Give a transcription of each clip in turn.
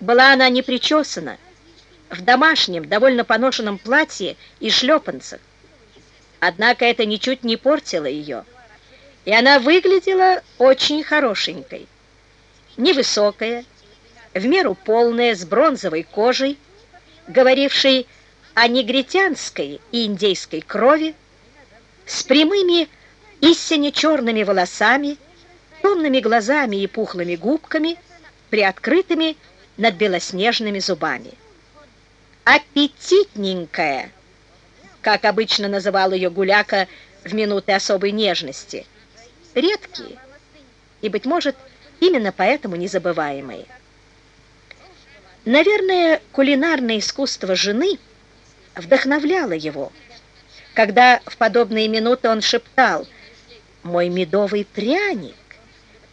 Была она не причесана, в домашнем, довольно поношенном платье и шлепанцах. Однако это ничуть не портило ее, и она выглядела очень хорошенькой. Невысокая, в меру полная, с бронзовой кожей, говорившей о негритянской и индейской крови, с прямыми истинно черными волосами, томными глазами и пухлыми губками, приоткрытыми над белоснежными зубами. «Аппетитненькая», как обычно называл ее Гуляка в минуты особой нежности, редкие и, быть может, именно поэтому незабываемые. Наверное, кулинарное искусство жены вдохновляло его, когда в подобные минуты он шептал «Мой медовый пряник,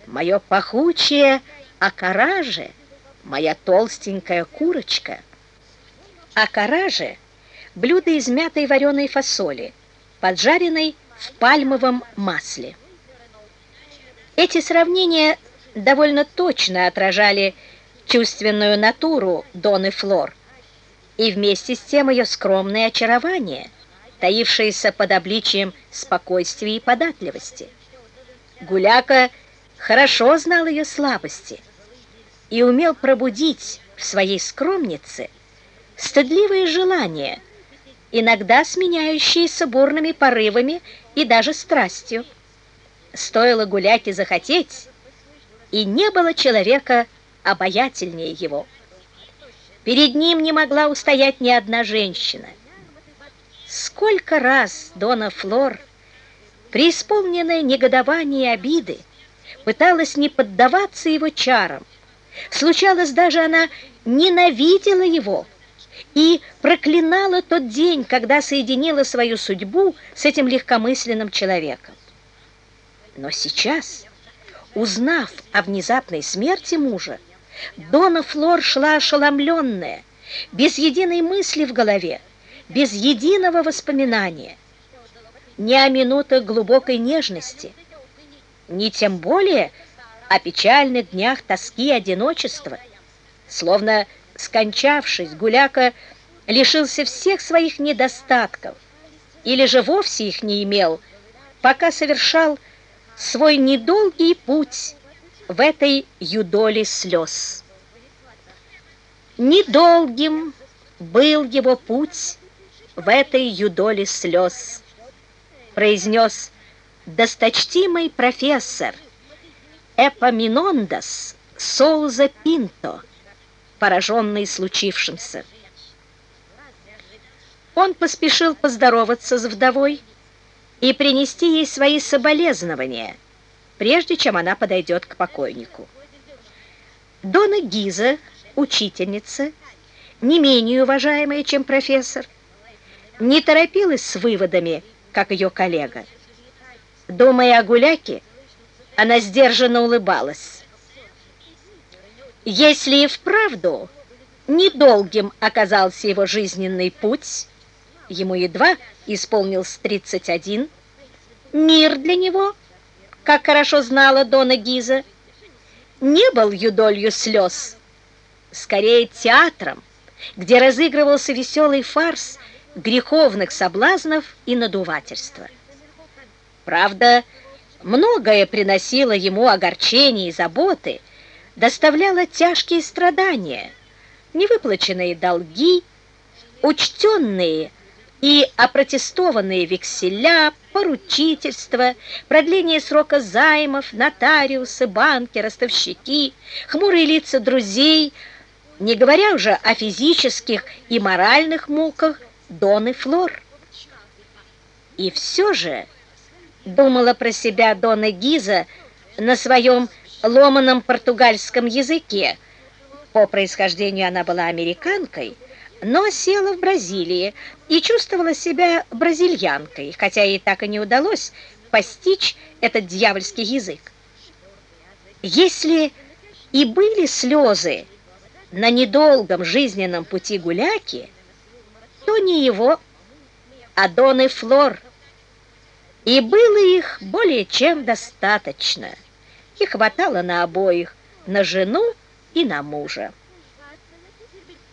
мое пахучее акараже, моя толстенькая курочка». Акараже – блюдо из мятой вареной фасоли, поджаренной в пальмовом масле. Эти сравнения довольно точно отражали чувственную натуру Доны Флор и вместе с тем ее скромное очарование, таившееся под обличием спокойствия и податливости. Гуляка хорошо знал ее слабости и умел пробудить в своей скромнице стыдливые желания, иногда сменяющиеся бурными порывами и даже страстью. Стоило гуляке захотеть, и не было человека обаятельнее его. Перед ним не могла устоять ни одна женщина. Сколько раз Дона Флор, преисполненная негодования и обиды, пыталась не поддаваться его чарам. Случалось, даже она ненавидела его и проклинала тот день, когда соединила свою судьбу с этим легкомысленным человеком. Но сейчас, узнав о внезапной смерти мужа, Дона Флор шла ошеломленная, без единой мысли в голове, без единого воспоминания, ни о минутах глубокой нежности, ни тем более о печальных днях тоски и одиночества. Словно скончавшись, Гуляка лишился всех своих недостатков или же вовсе их не имел, пока совершал свой недолгий путь в этой юдоле слез. Недолгим был его путь в этой юдоле слез, произнес досточтимый профессор Эпоминондас Соуза Пинто, пораженный случившимся. Он поспешил поздороваться с вдовой и принести ей свои соболезнования – прежде чем она подойдет к покойнику. Дона Гиза, учительница, не менее уважаемая, чем профессор, не торопилась с выводами, как ее коллега. Думая о гуляке, она сдержанно улыбалась. Если и вправду недолгим оказался его жизненный путь, ему едва исполнился 31, мир для него – как хорошо знала Дона Гиза, не был юдолью слез, скорее театром, где разыгрывался веселый фарс греховных соблазнов и надувательства. Правда, многое приносило ему огорчения и заботы, доставляло тяжкие страдания, невыплаченные долги, учтенные и опротестованные векселя, поручительство, продление срока займов, нотариусы, банки, ростовщики, хмурые лица друзей, не говоря уже о физических и моральных муках Доны Флор. И все же, думала про себя Дона Гиза на своем ломаном португальском языке, по происхождению она была американкой, но села в Бразилии и чувствовала себя бразильянкой, хотя ей так и не удалось постичь этот дьявольский язык. Если и были слезы на недолгом жизненном пути гуляки, то не его, а Доны Флор. И было их более чем достаточно, и хватало на обоих, на жену и на мужа.